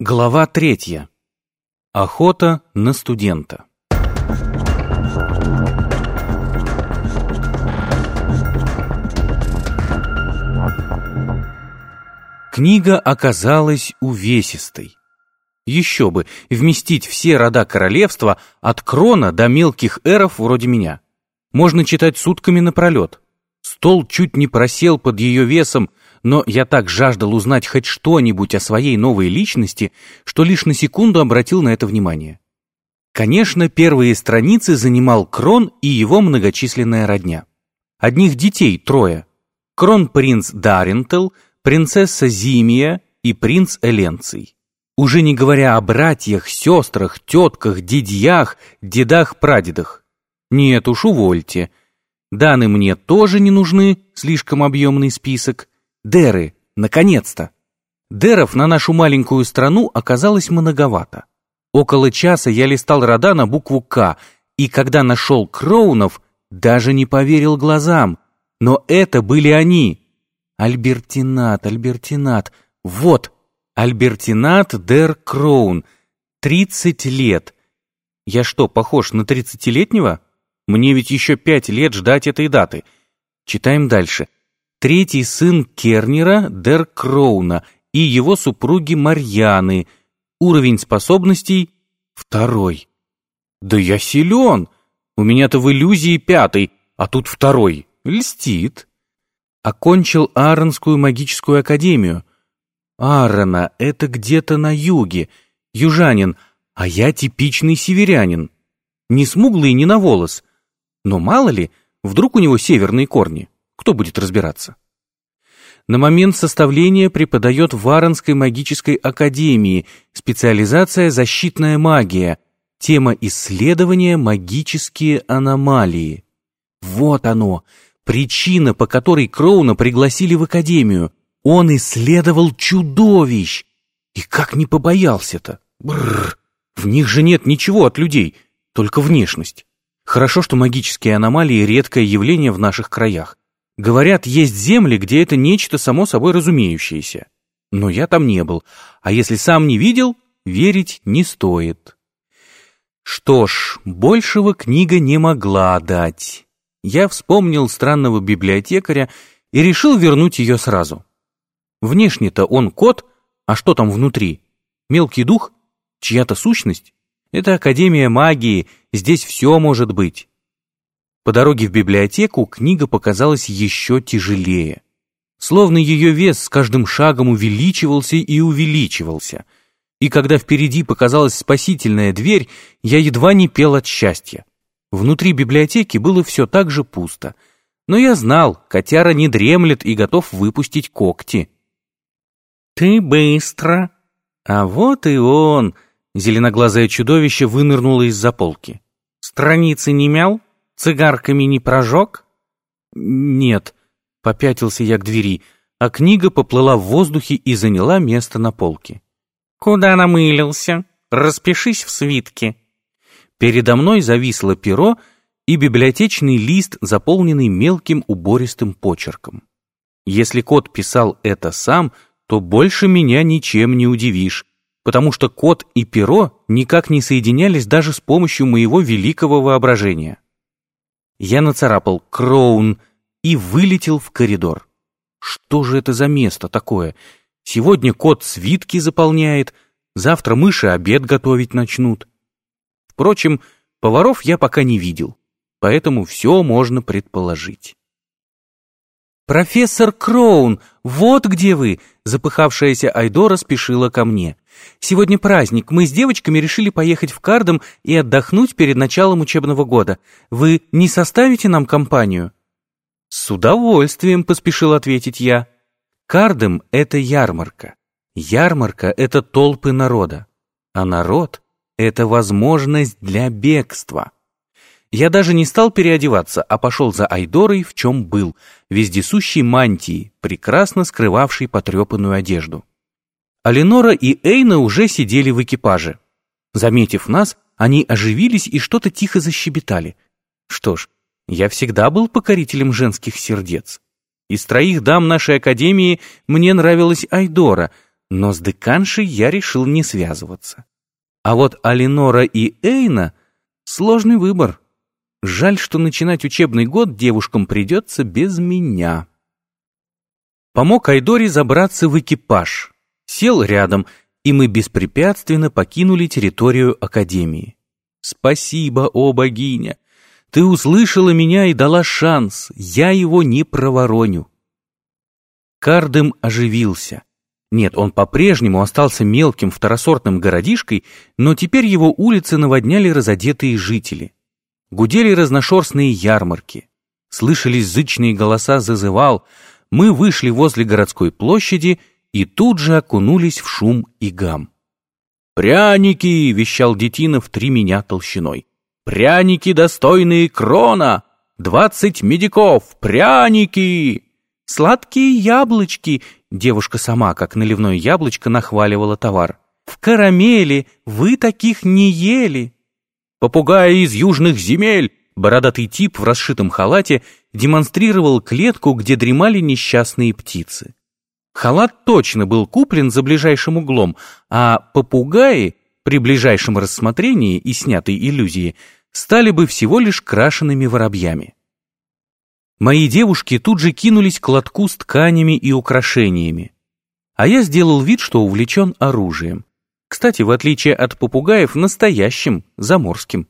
Глава третья. Охота на студента. Книга оказалась увесистой. Еще бы, вместить все рода королевства от крона до мелких эров вроде меня. Можно читать сутками напролет. Стол чуть не просел под ее весом, но я так жаждал узнать хоть что-нибудь о своей новой личности, что лишь на секунду обратил на это внимание. Конечно, первые страницы занимал Крон и его многочисленная родня. Одних детей трое. Крон-принц Дарентел, принцесса Зимия и принц Эленций. Уже не говоря о братьях, сестрах, тетках, дядьях, дедах-прадедах. Нет уж, увольте. Даны мне тоже не нужны, слишком объемный список. Деры, наконец-то! Деров на нашу маленькую страну оказалось многовато. Около часа я листал рода на букву «К», и когда нашел Кроунов, даже не поверил глазам. Но это были они. Альбертинат, Альбертинат. Вот, Альбертинат Дер Кроун. Тридцать лет. Я что, похож на тридцатилетнего? Мне ведь еще пять лет ждать этой даты. Читаем дальше третий сын Кернера Дер Кроуна и его супруги Марьяны. Уровень способностей — второй. Да я силен! У меня-то в иллюзии пятый, а тут второй. Льстит. Окончил Ааронскую магическую академию. Аарона — это где-то на юге, южанин, а я типичный северянин. Не смуглый ни на волос. Но мало ли, вдруг у него северные корни. Кто будет разбираться? На момент составления преподает в Варонской магической академии, специализация «Защитная магия», тема исследования «Магические аномалии». Вот оно, причина, по которой Кроуна пригласили в академию. Он исследовал чудовищ. И как не побоялся-то? Бррр, в них же нет ничего от людей, только внешность. Хорошо, что магические аномалии — редкое явление в наших краях. Говорят, есть земли, где это нечто само собой разумеющееся. Но я там не был, а если сам не видел, верить не стоит. Что ж, большего книга не могла дать. Я вспомнил странного библиотекаря и решил вернуть ее сразу. Внешне-то он кот, а что там внутри? Мелкий дух? Чья-то сущность? Это Академия магии, здесь все может быть. По дороге в библиотеку книга показалась еще тяжелее. Словно ее вес с каждым шагом увеличивался и увеличивался. И когда впереди показалась спасительная дверь, я едва не пел от счастья. Внутри библиотеки было все так же пусто. Но я знал, котяра не дремлет и готов выпустить когти. «Ты быстро!» А вот и он! Зеленоглазое чудовище вынырнуло из-за полки. «Страницы не мял?» Цигарками не прожег?» «Нет», — попятился я к двери, а книга поплыла в воздухе и заняла место на полке. «Куда намылился? Распишись в свитке». Передо мной зависло перо и библиотечный лист, заполненный мелким убористым почерком. Если кот писал это сам, то больше меня ничем не удивишь, потому что кот и перо никак не соединялись даже с помощью моего великого воображения. Я нацарапал «Кроун» и вылетел в коридор. Что же это за место такое? Сегодня кот свитки заполняет, завтра мыши обед готовить начнут. Впрочем, поваров я пока не видел, поэтому все можно предположить. «Профессор Кроун, вот где вы!» Запыхавшаяся Айдора спешила ко мне. Сегодня праздник. Мы с девочками решили поехать в Кардом и отдохнуть перед началом учебного года. Вы не составите нам компанию?» «С удовольствием», — поспешил ответить я. «Кардем — это ярмарка. Ярмарка — это толпы народа. А народ — это возможность для бегства». Я даже не стал переодеваться, а пошел за Айдорой, в чем был, вездесущей мантии, прекрасно скрывавшей потрепанную одежду. Аленора и Эйна уже сидели в экипаже. Заметив нас, они оживились и что-то тихо защебетали. Что ж, я всегда был покорителем женских сердец. Из троих дам нашей академии мне нравилась Айдора, но с деканшей я решил не связываться. А вот Алинора и Эйна — сложный выбор. Жаль, что начинать учебный год девушкам придется без меня. Помог Айдоре забраться в экипаж. Сел рядом, и мы беспрепятственно покинули территорию Академии. Спасибо, о богиня! Ты услышала меня и дала шанс, я его не провороню. Кардем оживился. Нет, он по-прежнему остался мелким второсортным городишкой, но теперь его улицы наводняли разодетые жители. Гудели разношерстные ярмарки. Слышались зычные голоса зазывал. Мы вышли возле городской площади и тут же окунулись в шум и гам. «Пряники!» — вещал Детинов три меня толщиной. «Пряники, достойные крона! Двадцать медиков! Пряники!» «Сладкие яблочки!» — девушка сама, как наливное яблочко, нахваливала товар. «В карамели! Вы таких не ели!» Попугаи из южных земель, бородатый тип в расшитом халате, демонстрировал клетку, где дремали несчастные птицы. Халат точно был куплен за ближайшим углом, а попугаи, при ближайшем рассмотрении и снятой иллюзии, стали бы всего лишь крашенными воробьями. Мои девушки тут же кинулись к лотку с тканями и украшениями, а я сделал вид, что увлечен оружием. Кстати, в отличие от попугаев, настоящим, заморским.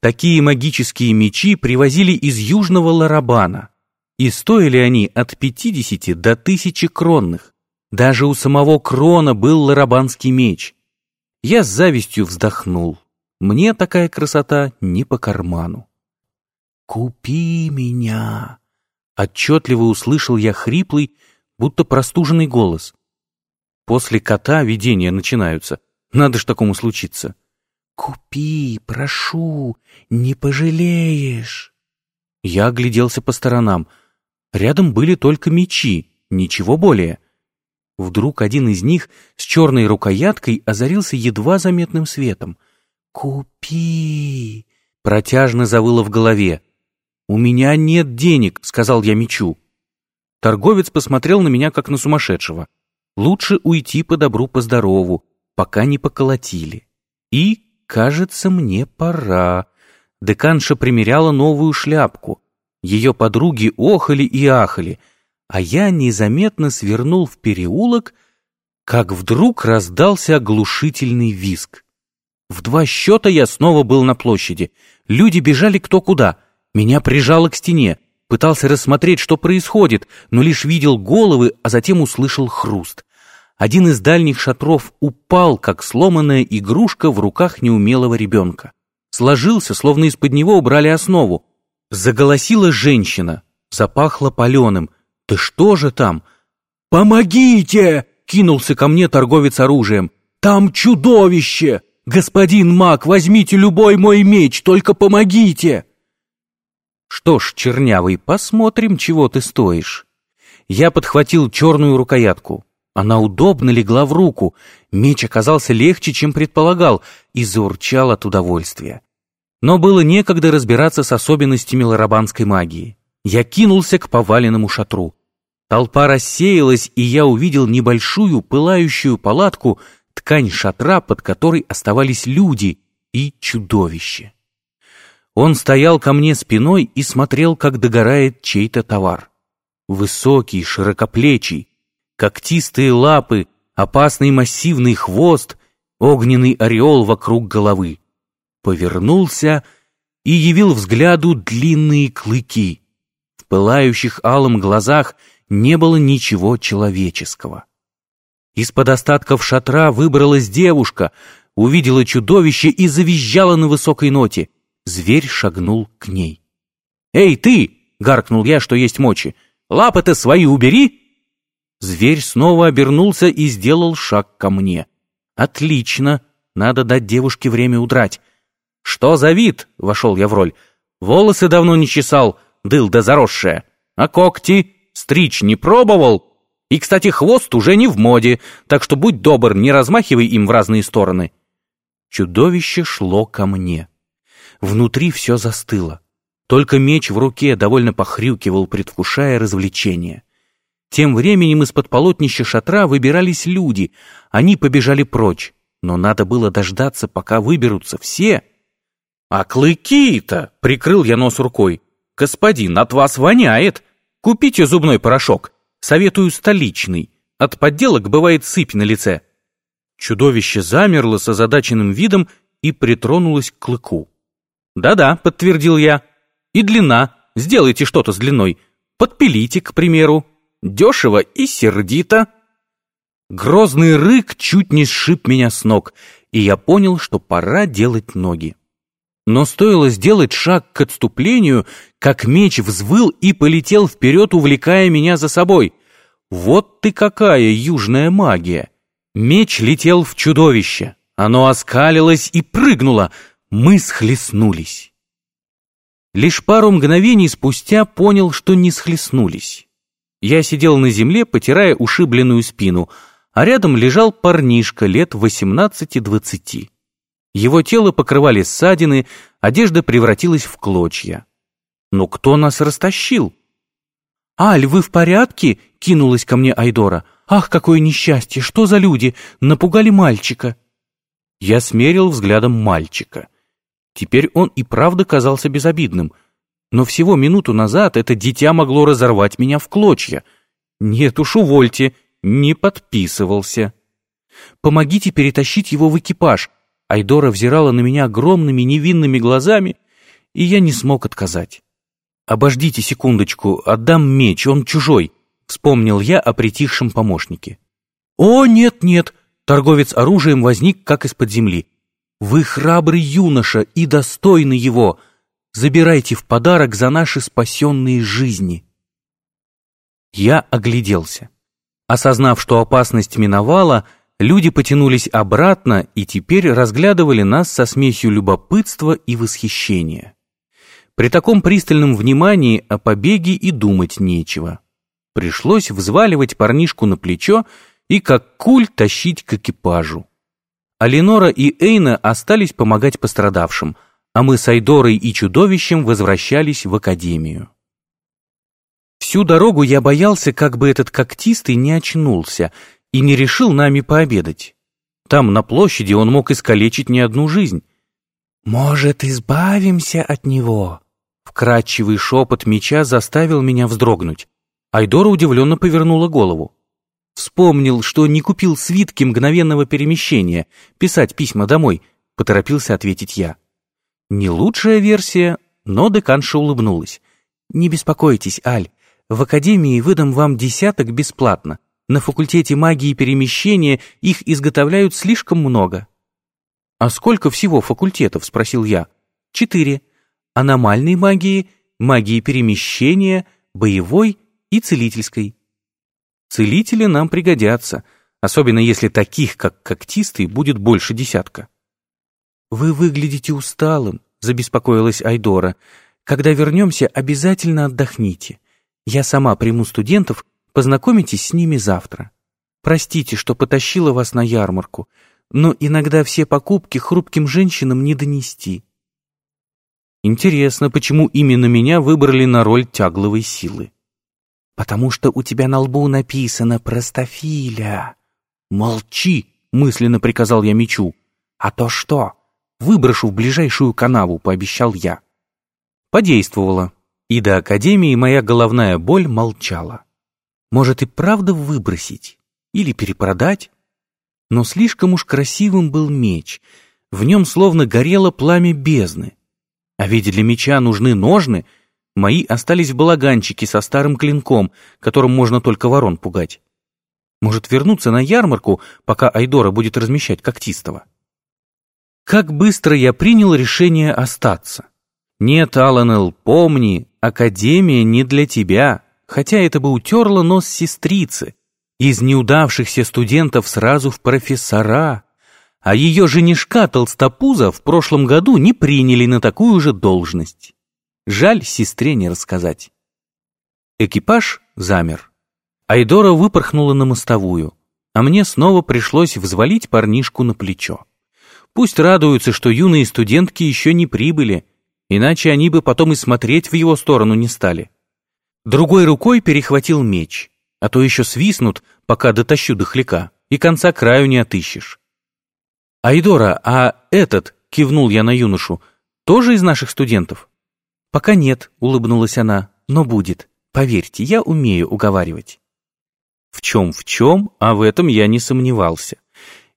Такие магические мечи привозили из Южного Ларабана, и стоили они от 50 до 1000 кронных. Даже у самого Крона был ларабанский меч. Я с завистью вздохнул. Мне такая красота не по карману. «Купи меня!» Отчетливо услышал я хриплый, будто простуженный голос. После кота видения начинаются. Надо ж такому случиться. «Купи, прошу, не пожалеешь!» Я огляделся по сторонам. Рядом были только мечи, ничего более. Вдруг один из них с черной рукояткой озарился едва заметным светом. «Купи!» — протяжно завыло в голове. «У меня нет денег», — сказал я мечу. Торговец посмотрел на меня, как на сумасшедшего. Лучше уйти по добру, по здорову, пока не поколотили. И, кажется, мне пора. Деканша примеряла новую шляпку. Ее подруги охали и ахали, а я незаметно свернул в переулок, как вдруг раздался оглушительный визг. В два счета я снова был на площади. Люди бежали кто куда. Меня прижало к стене. Пытался рассмотреть, что происходит, но лишь видел головы, а затем услышал хруст. Один из дальних шатров упал, как сломанная игрушка в руках неумелого ребенка. Сложился, словно из-под него убрали основу. Заголосила женщина, запахло паленым. «Да что же там?» «Помогите!» — кинулся ко мне торговец оружием. «Там чудовище! Господин маг, возьмите любой мой меч, только помогите!» Что ж, чернявый, посмотрим, чего ты стоишь. Я подхватил черную рукоятку. Она удобно легла в руку. Меч оказался легче, чем предполагал, и заурчал от удовольствия. Но было некогда разбираться с особенностями ларабанской магии. Я кинулся к поваленному шатру. Толпа рассеялась, и я увидел небольшую пылающую палатку, ткань шатра, под которой оставались люди и чудовище. Он стоял ко мне спиной и смотрел, как догорает чей-то товар. Высокий, широкоплечий, когтистые лапы, опасный массивный хвост, огненный ореол вокруг головы. Повернулся и явил взгляду длинные клыки. В пылающих алым глазах не было ничего человеческого. Из-под остатков шатра выбралась девушка, увидела чудовище и завизжала на высокой ноте — Зверь шагнул к ней. «Эй, ты!» — гаркнул я, что есть мочи. «Лапы-то свои убери!» Зверь снова обернулся и сделал шаг ко мне. «Отлично! Надо дать девушке время удрать». «Что за вид?» — вошел я в роль. «Волосы давно не чесал, дылда заросшая. А когти? Стричь не пробовал? И, кстати, хвост уже не в моде, так что будь добр, не размахивай им в разные стороны». Чудовище шло ко мне. Внутри все застыло. Только меч в руке довольно похрюкивал, предвкушая развлечение. Тем временем из-под полотнища шатра выбирались люди. Они побежали прочь. Но надо было дождаться, пока выберутся все. «А клыки-то!» — прикрыл я нос рукой. «Господин, от вас воняет! Купите зубной порошок. Советую столичный. От подделок бывает сыпь на лице». Чудовище замерло с озадаченным видом и притронулось к клыку. «Да-да», — подтвердил я. «И длина. Сделайте что-то с длиной. Подпилите, к примеру. Дешево и сердито». Грозный рык чуть не сшиб меня с ног, и я понял, что пора делать ноги. Но стоило сделать шаг к отступлению, как меч взвыл и полетел вперед, увлекая меня за собой. Вот ты какая южная магия! Меч летел в чудовище. Оно оскалилось и прыгнуло. Мы схлестнулись. Лишь пару мгновений спустя понял, что не схлестнулись. Я сидел на земле, потирая ушибленную спину, а рядом лежал парнишка лет 18-20. Его тело покрывали ссадины, одежда превратилась в клочья. Но кто нас растащил? «Аль, вы в порядке?» — кинулась ко мне Айдора. «Ах, какое несчастье! Что за люди? Напугали мальчика!» Я смерил взглядом мальчика. Теперь он и правда казался безобидным. Но всего минуту назад это дитя могло разорвать меня в клочья. Нет уж, увольте, не подписывался. «Помогите перетащить его в экипаж», Айдора взирала на меня огромными невинными глазами, и я не смог отказать. «Обождите секундочку, отдам меч, он чужой», — вспомнил я о притихшем помощнике. «О, нет-нет!» — торговец оружием возник, как из-под земли. «Вы храбрый юноша и достойны его. Забирайте в подарок за наши спасенные жизни». Я огляделся. Осознав, что опасность миновала, — Люди потянулись обратно и теперь разглядывали нас со смесью любопытства и восхищения. При таком пристальном внимании о побеге и думать нечего. Пришлось взваливать парнишку на плечо и как куль тащить к экипажу. Алинора и Эйна остались помогать пострадавшим, а мы с Айдорой и чудовищем возвращались в академию. Всю дорогу я боялся, как бы этот когтистый не очнулся и не решил нами пообедать. Там, на площади, он мог искалечить не одну жизнь. «Может, избавимся от него?» Вкрадчивый шепот меча заставил меня вздрогнуть. Айдора удивленно повернула голову. Вспомнил, что не купил свитки мгновенного перемещения, писать письма домой, поторопился ответить я. Не лучшая версия, но деканша улыбнулась. «Не беспокойтесь, Аль, в академии выдам вам десяток бесплатно. На факультете магии перемещения их изготовляют слишком много. «А сколько всего факультетов?» – спросил я. «Четыре. Аномальной магии, магии перемещения, боевой и целительской». Целители нам пригодятся, особенно если таких, как когтистый, будет больше десятка. «Вы выглядите усталым», — забеспокоилась Айдора. «Когда вернемся, обязательно отдохните. Я сама приму студентов Познакомитесь с ними завтра. Простите, что потащила вас на ярмарку, но иногда все покупки хрупким женщинам не донести. Интересно, почему именно меня выбрали на роль тягловой силы? Потому что у тебя на лбу написано «Простофиля». Молчи, мысленно приказал я мечу. А то что? Выброшу в ближайшую канаву, пообещал я. Подействовало, и до академии моя головная боль молчала. Может и правда выбросить или перепродать? Но слишком уж красивым был меч, в нем словно горело пламя бездны. А ведь для меча нужны ножны, мои остались в балаганчике со старым клинком, которым можно только ворон пугать. Может вернуться на ярмарку, пока Айдора будет размещать когтистого? Как быстро я принял решение остаться. Нет, Аланел, помни, Академия не для тебя хотя это бы утерло нос сестрицы. Из неудавшихся студентов сразу в профессора, а ее женишка Толстопуза в прошлом году не приняли на такую же должность. Жаль сестре не рассказать. Экипаж замер. Айдора выпорхнула на мостовую, а мне снова пришлось взвалить парнишку на плечо. Пусть радуются, что юные студентки еще не прибыли, иначе они бы потом и смотреть в его сторону не стали. Другой рукой перехватил меч. а то еще свистнут, пока дотащу до хляка, и конца краю не отыщешь. «Айдора, а этот, — кивнул я на юношу, — тоже из наших студентов?» «Пока нет», — улыбнулась она, — «но будет. Поверьте, я умею уговаривать». В чем в чем, а в этом я не сомневался.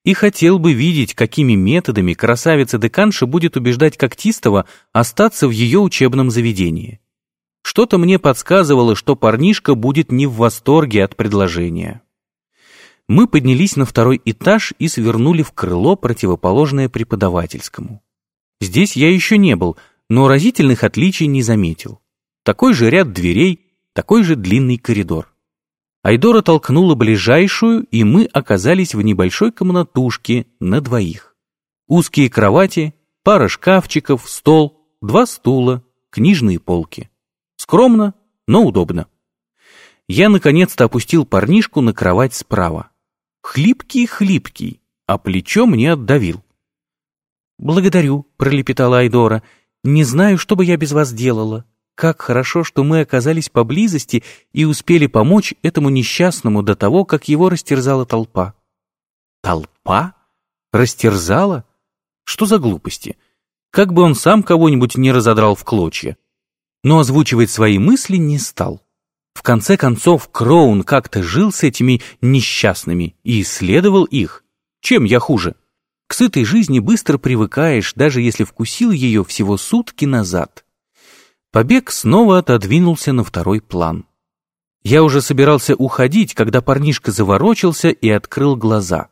И хотел бы видеть, какими методами красавица-деканша будет убеждать Когтистого остаться в ее учебном заведении. Что-то мне подсказывало, что парнишка будет не в восторге от предложения. Мы поднялись на второй этаж и свернули в крыло, противоположное преподавательскому. Здесь я еще не был, но разительных отличий не заметил. Такой же ряд дверей, такой же длинный коридор. Айдора толкнула ближайшую, и мы оказались в небольшой комнатушке на двоих. Узкие кровати, пара шкафчиков, стол, два стула, книжные полки. Скромно, но удобно. Я наконец-то опустил парнишку на кровать справа. Хлипкий-хлипкий, а плечо мне отдавил. «Благодарю», — пролепетала Айдора. «Не знаю, что бы я без вас делала. Как хорошо, что мы оказались поблизости и успели помочь этому несчастному до того, как его растерзала толпа». «Толпа? Растерзала? Что за глупости? Как бы он сам кого-нибудь не разодрал в клочья но озвучивать свои мысли не стал. В конце концов, Кроун как-то жил с этими несчастными и исследовал их. Чем я хуже? К сытой жизни быстро привыкаешь, даже если вкусил ее всего сутки назад. Побег снова отодвинулся на второй план. Я уже собирался уходить, когда парнишка заворочился и открыл глаза.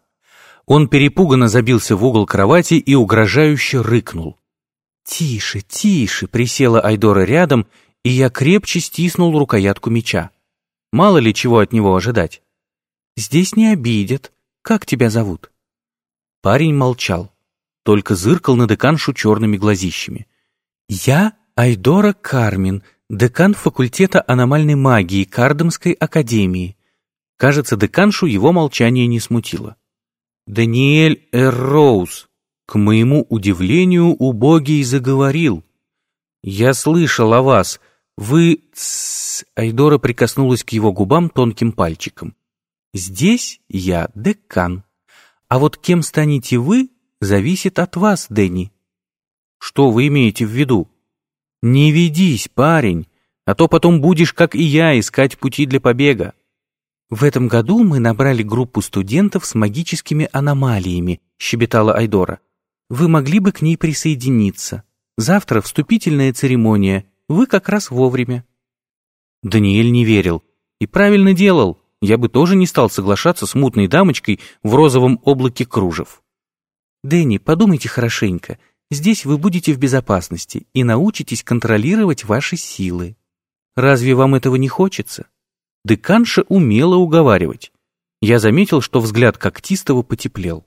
Он перепуганно забился в угол кровати и угрожающе рыкнул. «Тише, тише!» — присела Айдора рядом, и я крепче стиснул рукоятку меча. Мало ли чего от него ожидать. «Здесь не обидят. Как тебя зовут?» Парень молчал, только зыркал на деканшу черными глазищами. «Я Айдора Кармин, декан факультета аномальной магии Кардамской академии». Кажется, деканшу его молчание не смутило. «Даниэль Эрроуз», к моему удивлению, убогий заговорил. «Я слышал о вас. Вы...» Айдора прикоснулась к его губам тонким пальчиком. «Здесь я декан. А вот кем станете вы, зависит от вас, Дэнни». «Что вы имеете в виду?» «Не ведись, парень, а то потом будешь, как и я, искать пути для побега». «В этом году мы набрали группу студентов с магическими аномалиями», щебетала Айдора. Вы могли бы к ней присоединиться. Завтра вступительная церемония. Вы как раз вовремя». Даниэль не верил. И правильно делал. Я бы тоже не стал соглашаться с мутной дамочкой в розовом облаке кружев. «Дэнни, подумайте хорошенько. Здесь вы будете в безопасности и научитесь контролировать ваши силы. Разве вам этого не хочется?» Деканша умела уговаривать. Я заметил, что взгляд Когтистого потеплел.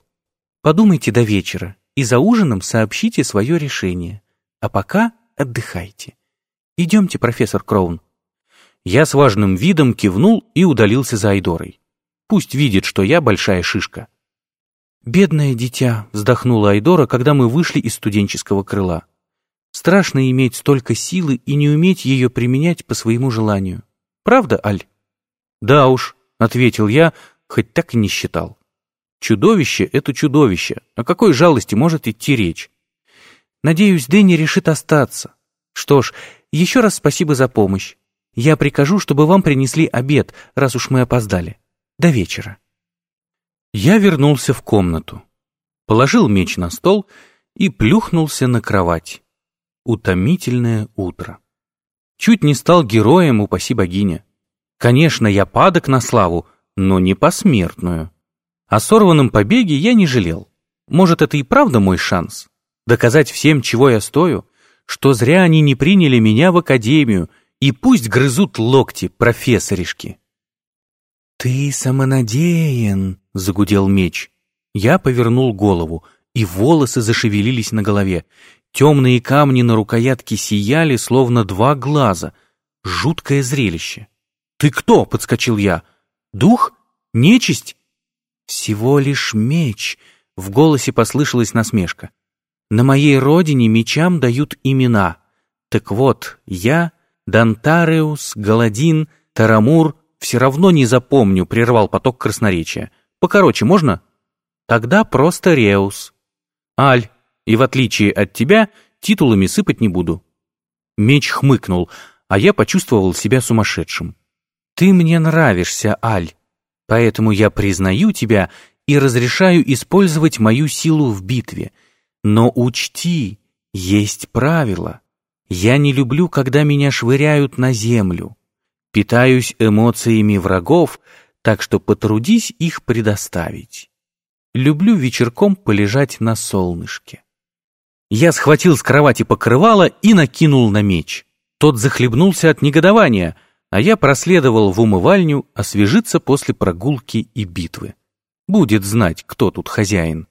«Подумайте до вечера и за ужином сообщите свое решение. А пока отдыхайте. Идемте, профессор Кроун». Я с важным видом кивнул и удалился за Айдорой. Пусть видит, что я большая шишка. «Бедное дитя», — вздохнула Айдора, когда мы вышли из студенческого крыла. «Страшно иметь столько силы и не уметь ее применять по своему желанию. Правда, Аль?» «Да уж», — ответил я, хоть так и не считал. Чудовище — это чудовище. О какой жалости может идти речь? Надеюсь, Дэнни решит остаться. Что ж, еще раз спасибо за помощь. Я прикажу, чтобы вам принесли обед, раз уж мы опоздали. До вечера. Я вернулся в комнату, положил меч на стол и плюхнулся на кровать. Утомительное утро. Чуть не стал героем, упаси богиня. Конечно, я падок на славу, но не посмертную. О сорванном побеге я не жалел. Может, это и правда мой шанс? Доказать всем, чего я стою? Что зря они не приняли меня в академию, и пусть грызут локти профессоришки. «Ты самонадеян», — загудел меч. Я повернул голову, и волосы зашевелились на голове. Темные камни на рукоятке сияли, словно два глаза. Жуткое зрелище. «Ты кто?» — подскочил я. «Дух? Нечисть?» «Всего лишь меч», — в голосе послышалась насмешка. «На моей родине мечам дают имена. Так вот, я, Дантареус, Галадин, Тарамур, все равно не запомню, прервал поток красноречия. Покороче можно? Тогда просто Реус. Аль, и в отличие от тебя, титулами сыпать не буду. Меч хмыкнул, а я почувствовал себя сумасшедшим. Ты мне нравишься, Аль, поэтому я признаю тебя и разрешаю использовать мою силу в битве. Но учти, есть правила. Я не люблю, когда меня швыряют на землю. Питаюсь эмоциями врагов, так что потрудись их предоставить. Люблю вечерком полежать на солнышке. Я схватил с кровати покрывало и накинул на меч. Тот захлебнулся от негодования, а я проследовал в умывальню освежиться после прогулки и битвы. Будет знать, кто тут хозяин.